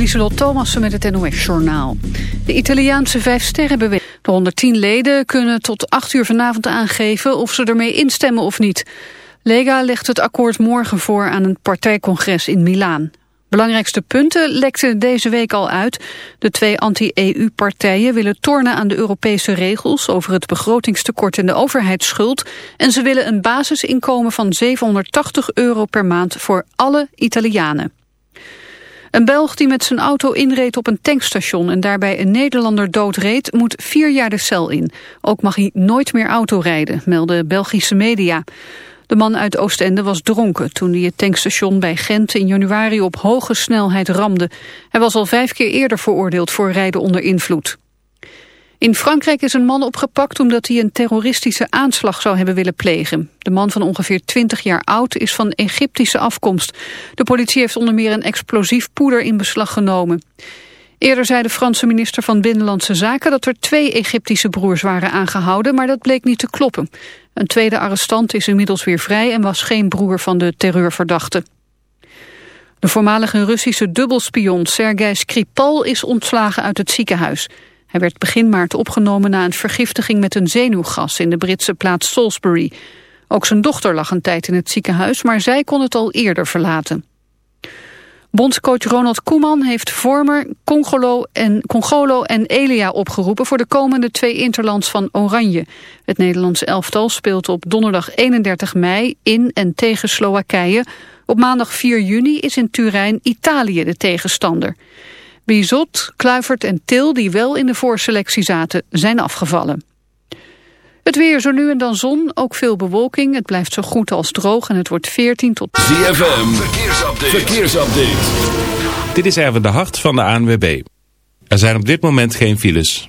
Lieselot Thomassen met het NOS-journaal. De Italiaanse Vijfsterrenbeweging. De 110 leden kunnen tot 8 uur vanavond aangeven of ze ermee instemmen of niet. Lega legt het akkoord morgen voor aan een partijcongres in Milaan. Belangrijkste punten lekten deze week al uit. De twee anti-EU-partijen willen tornen aan de Europese regels... over het begrotingstekort en de overheidsschuld... en ze willen een basisinkomen van 780 euro per maand voor alle Italianen. Een Belg die met zijn auto inreed op een tankstation en daarbij een Nederlander doodreed, moet vier jaar de cel in. Ook mag hij nooit meer auto rijden, melden Belgische media. De man uit Oostende was dronken toen hij het tankstation bij Gent in januari op hoge snelheid ramde. Hij was al vijf keer eerder veroordeeld voor rijden onder invloed. In Frankrijk is een man opgepakt omdat hij een terroristische aanslag zou hebben willen plegen. De man van ongeveer 20 jaar oud is van Egyptische afkomst. De politie heeft onder meer een explosief poeder in beslag genomen. Eerder zei de Franse minister van Binnenlandse Zaken dat er twee Egyptische broers waren aangehouden, maar dat bleek niet te kloppen. Een tweede arrestant is inmiddels weer vrij en was geen broer van de terreurverdachte. De voormalige Russische dubbelspion Sergei Skripal is ontslagen uit het ziekenhuis. Hij werd begin maart opgenomen na een vergiftiging met een zenuwgas in de Britse plaats Salisbury. Ook zijn dochter lag een tijd in het ziekenhuis, maar zij kon het al eerder verlaten. Bondscoach Ronald Koeman heeft Vormer, Congolo en, Congolo en Elia opgeroepen voor de komende twee interlands van Oranje. Het Nederlandse elftal speelt op donderdag 31 mei in en tegen Slowakije. Op maandag 4 juni is in Turijn Italië de tegenstander. Bizot, Kluivert en Til, die wel in de voorselectie zaten, zijn afgevallen. Het weer zo nu en dan zon, ook veel bewolking. Het blijft zo goed als droog en het wordt 14 tot... ZFM, verkeersupdate. verkeersupdate. Dit is even de hart van de ANWB. Er zijn op dit moment geen files.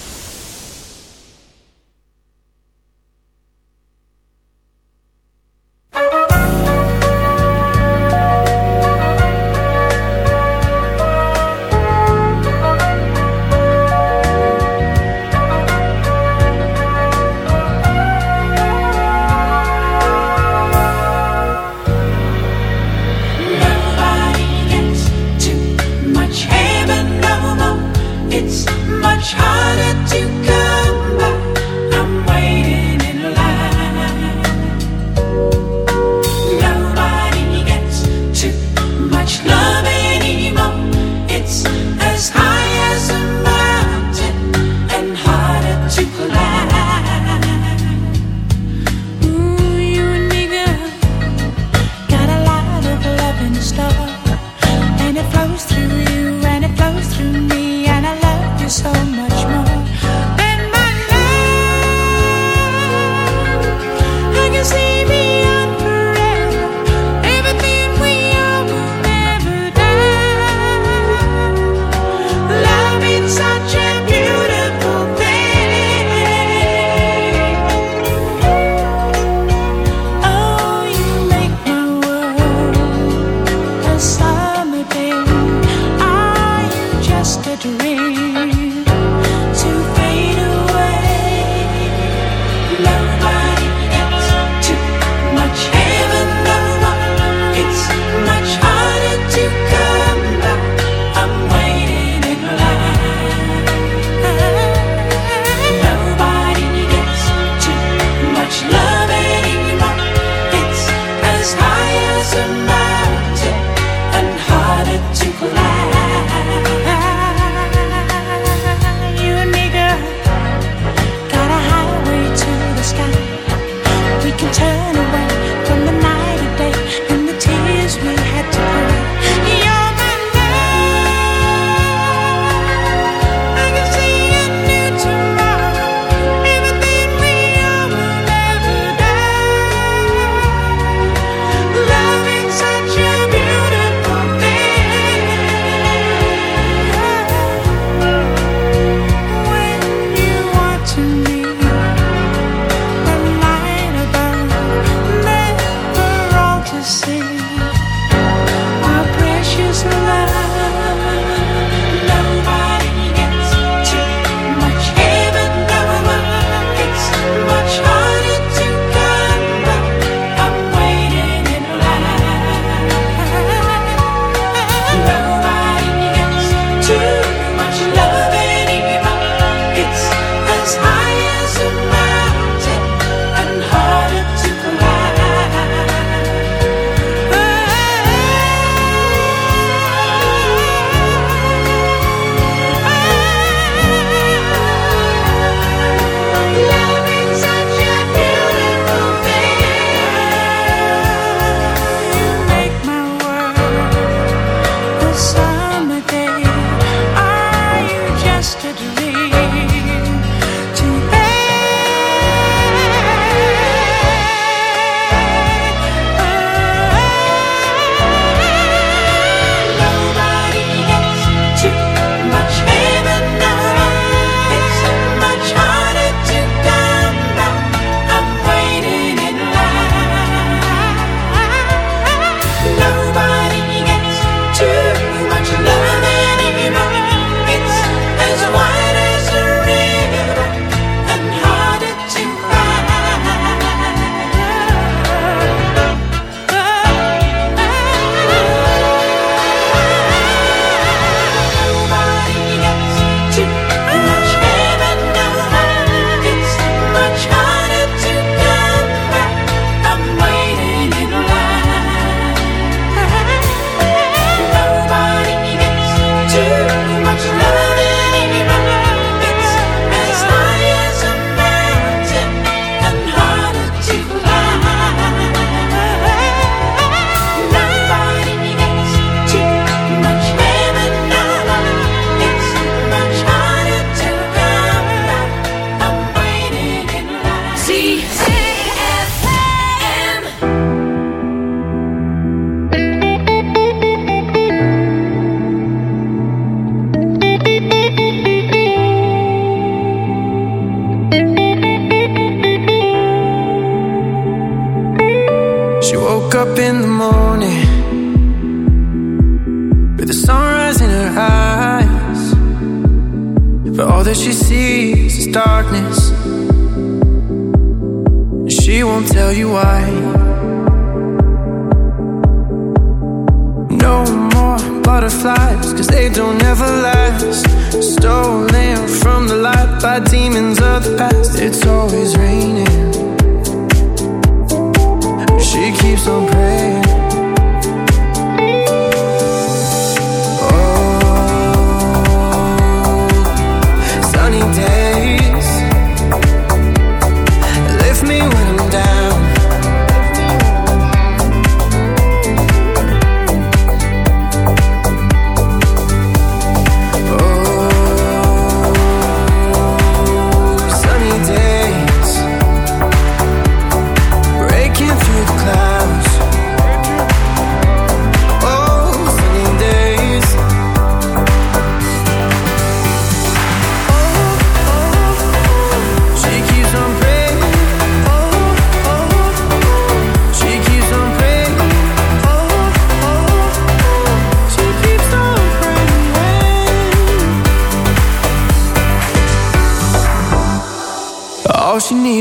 Listen.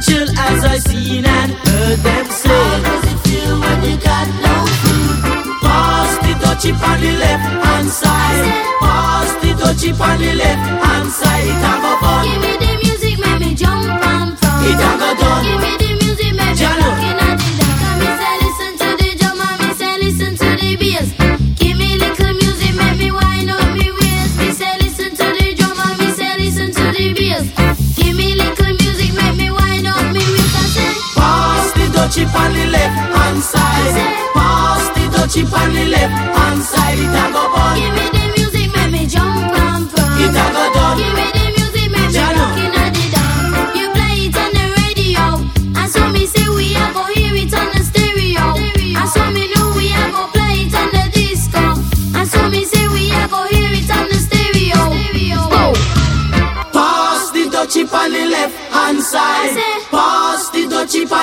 the as I seen and heard them say. How does it feel when you got no food? Pass the dutchie on the left hand side. Pass the dutchie on the left hand side. It a go bun. Give me the music, make me jump and prance. It a go done. Give me dutchie on the left hand side. Pass the dutchie on the left hand side. It a go bun. Give me the music, make me jump and prance. It a go done. Give me the music, make me rockin' at the dance. You play it on the radio, and so me say we a go hear it on the stereo. And so me know we a go play it on the disco. And so me say we a go hear it on the stereo. Whoa. Pass the dutchie on the left hand side.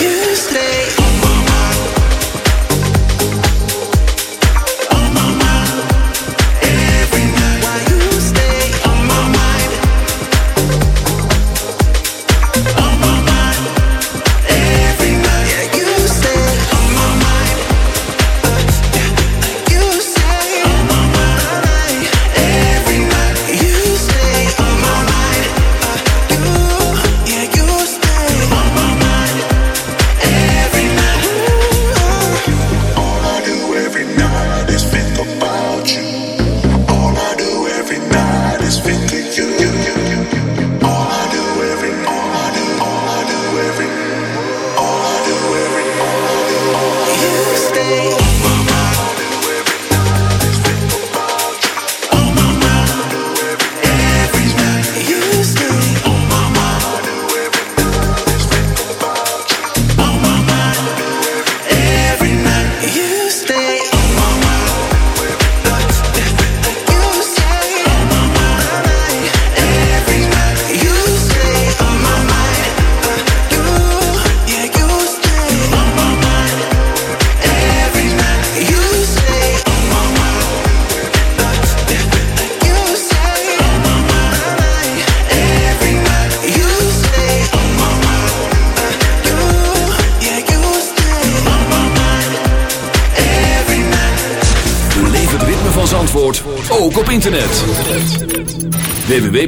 you stay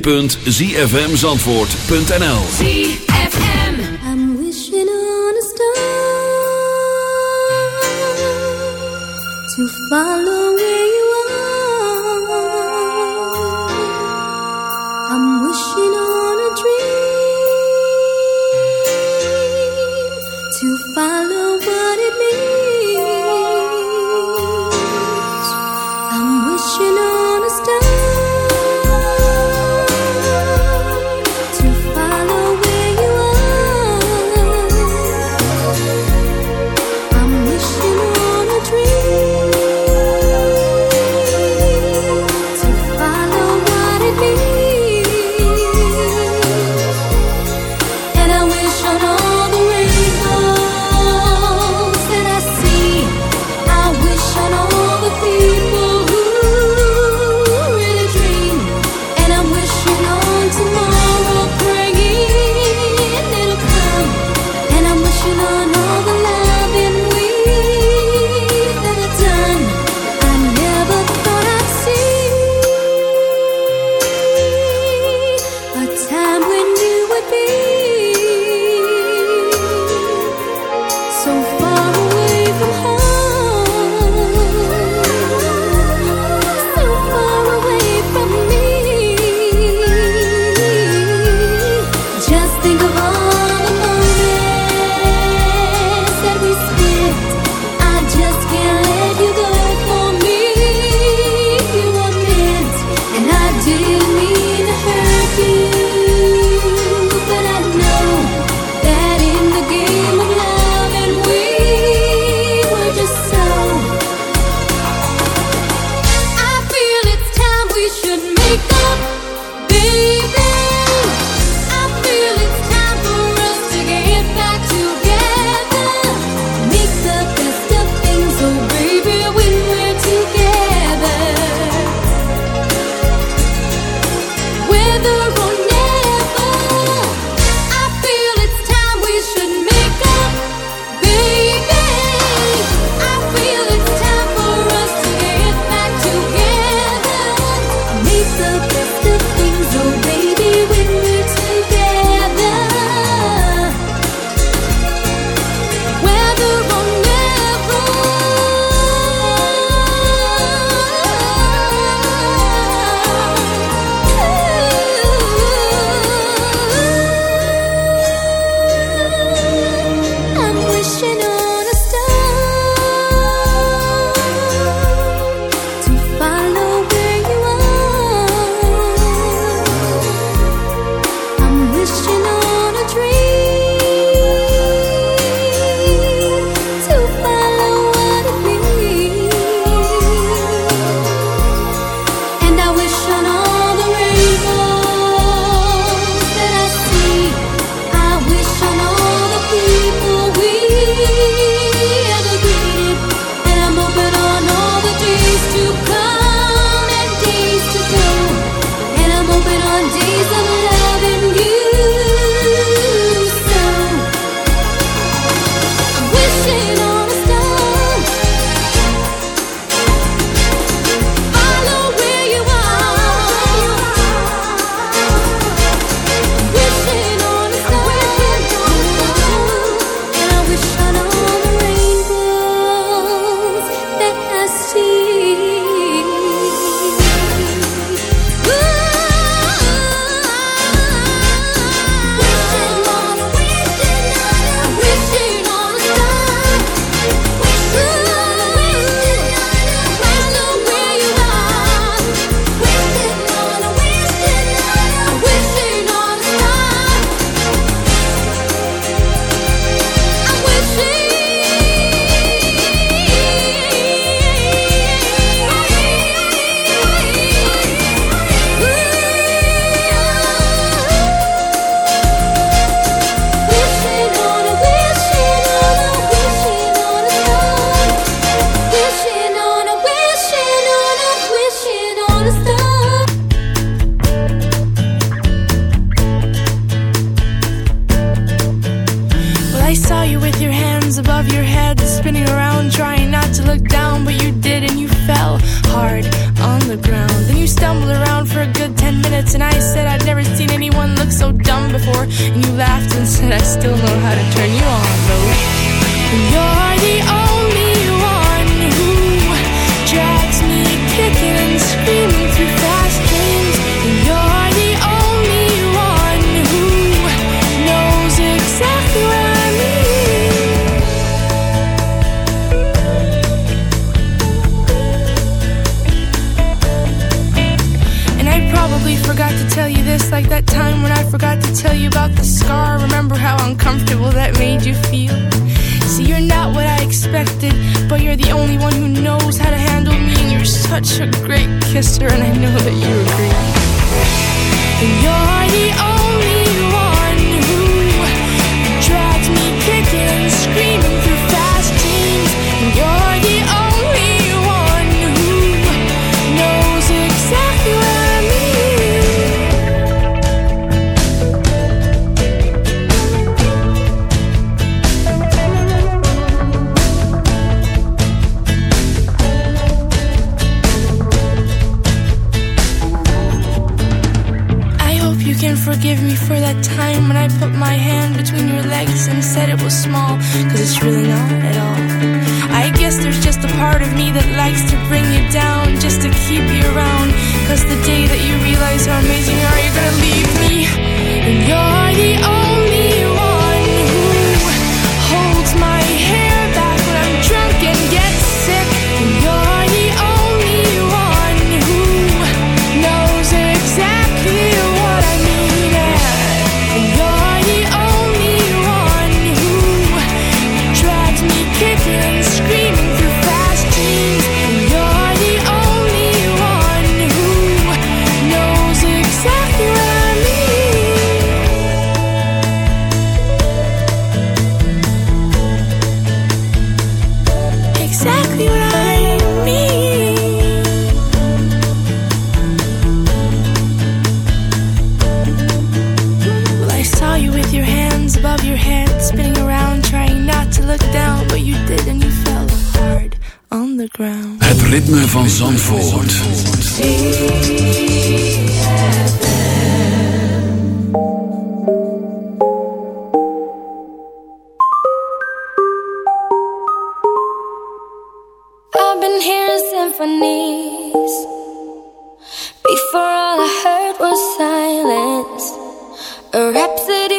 www.zfmzandvoort.nl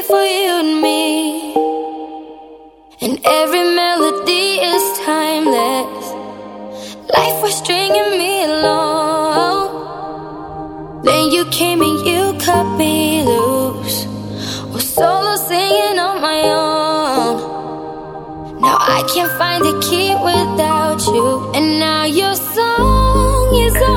for you and me. And every melody is timeless. Life was stringing me along. Then you came and you cut me loose. Was solo singing on my own. Now I can't find the key without you. And now your song is on.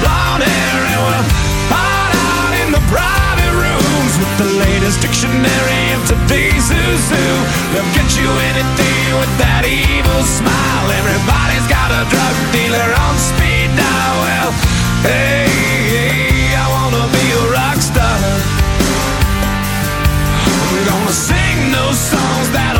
blonde hair. And we'll hide out in the private rooms with the latest dictionary of today's who's who. They'll get you anything with that evil smile. Everybody's got a drug dealer on speed dial. Well, hey, hey I wanna be a rock star. I'm gonna sing those songs that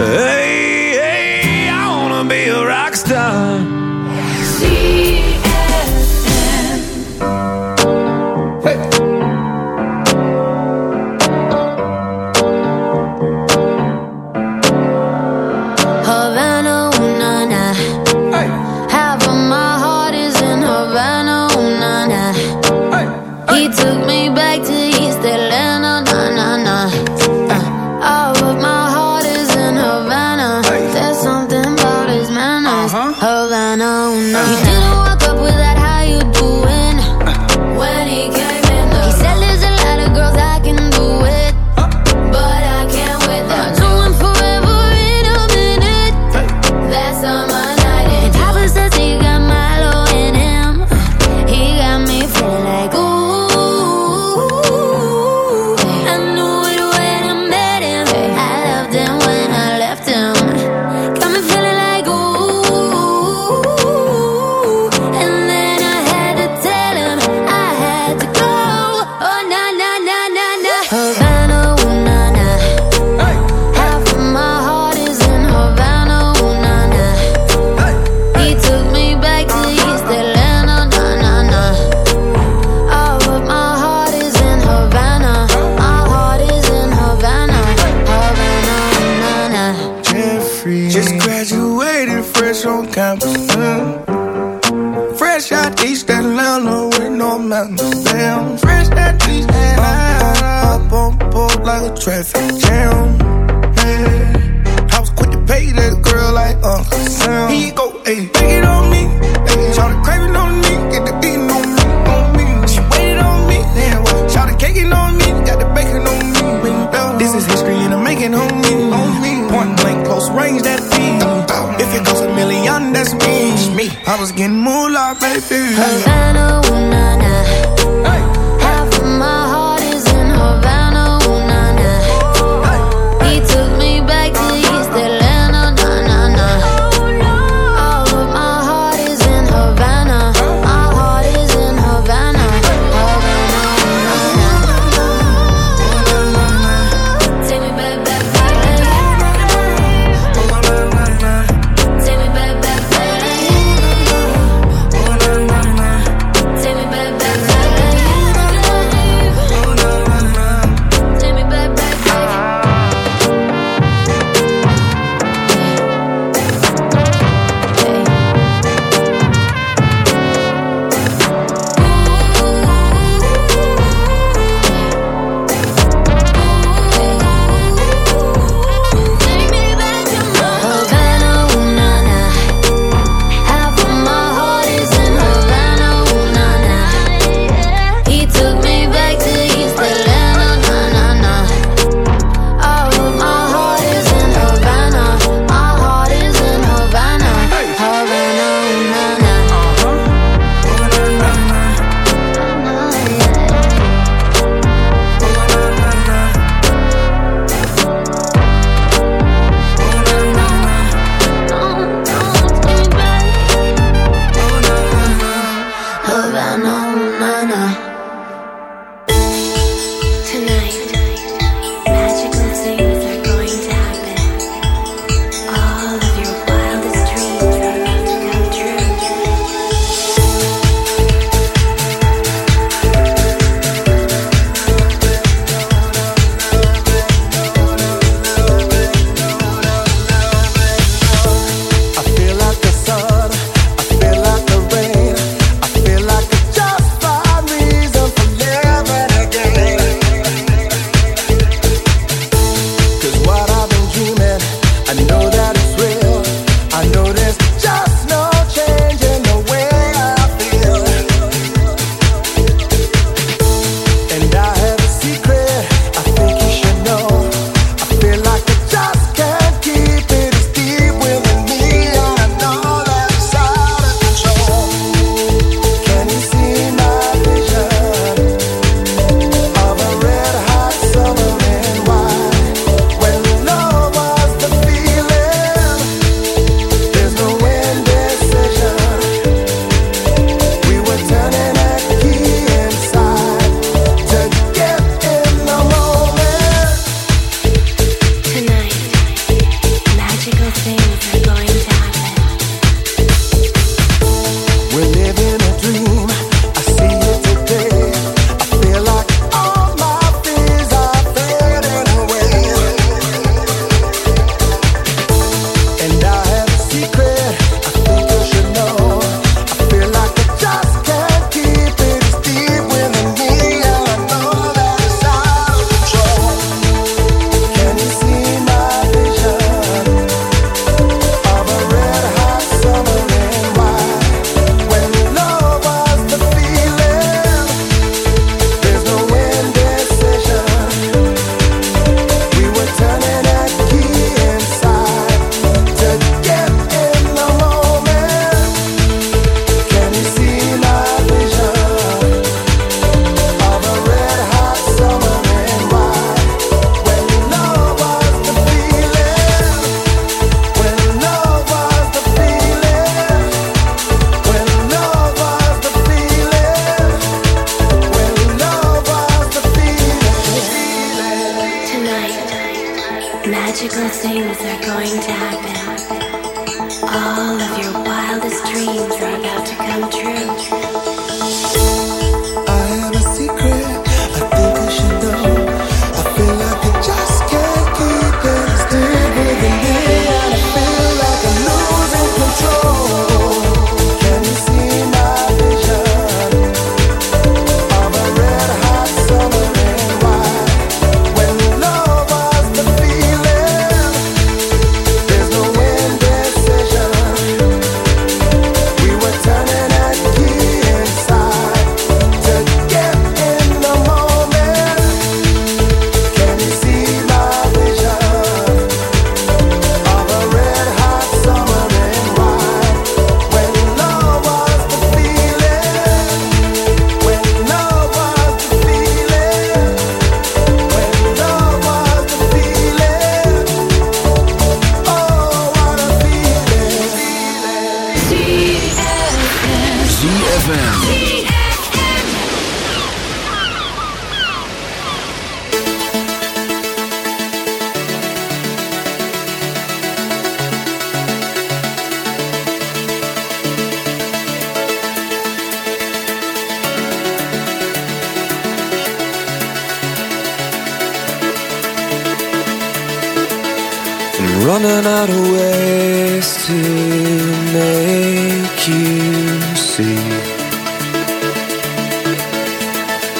Hey, hey, I wanna be a rock star. Havana, ooh. Half of my heart is in Havana, ooh. He took me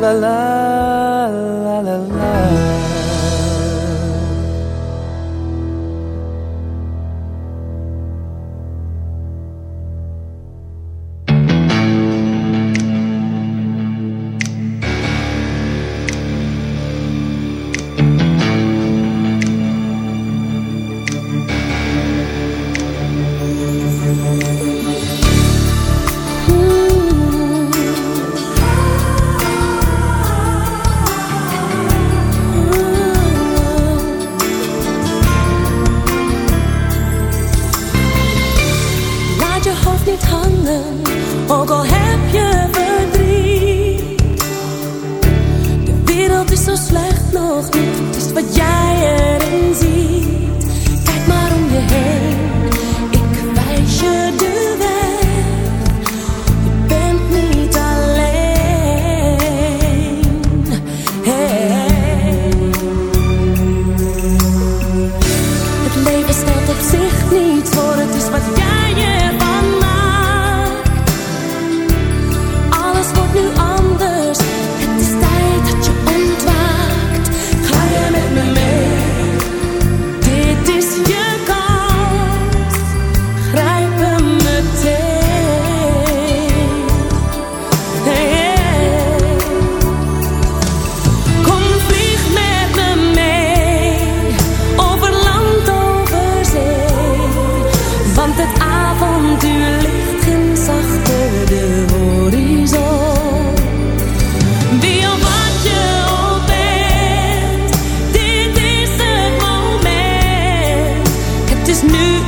La la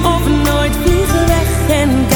of nooit hier weg en